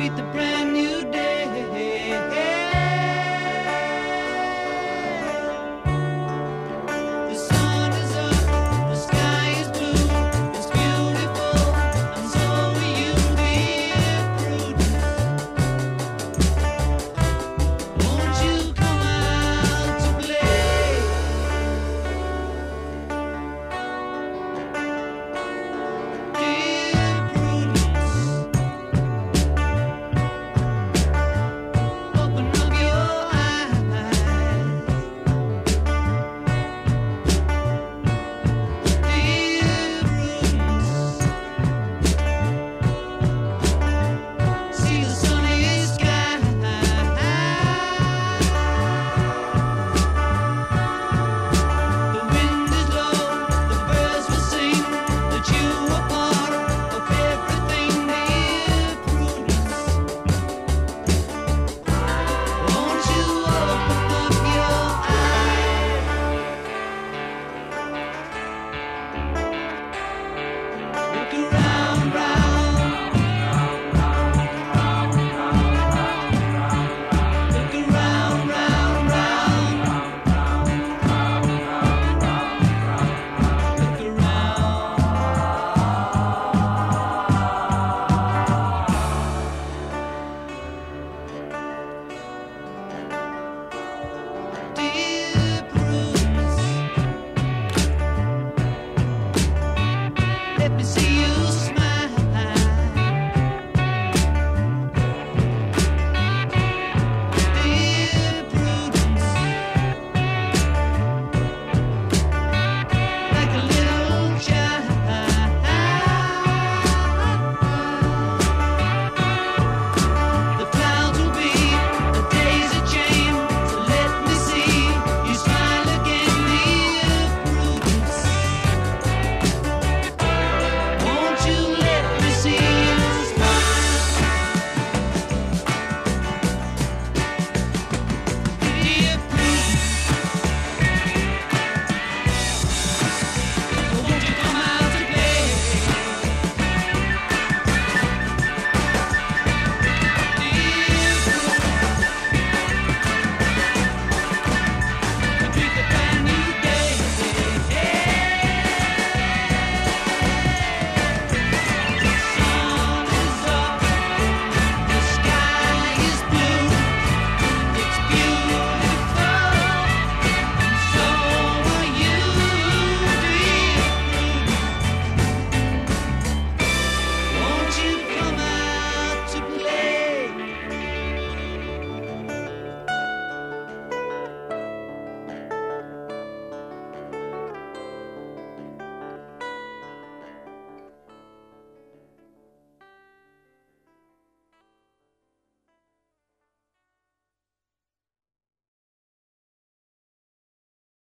beat the brand.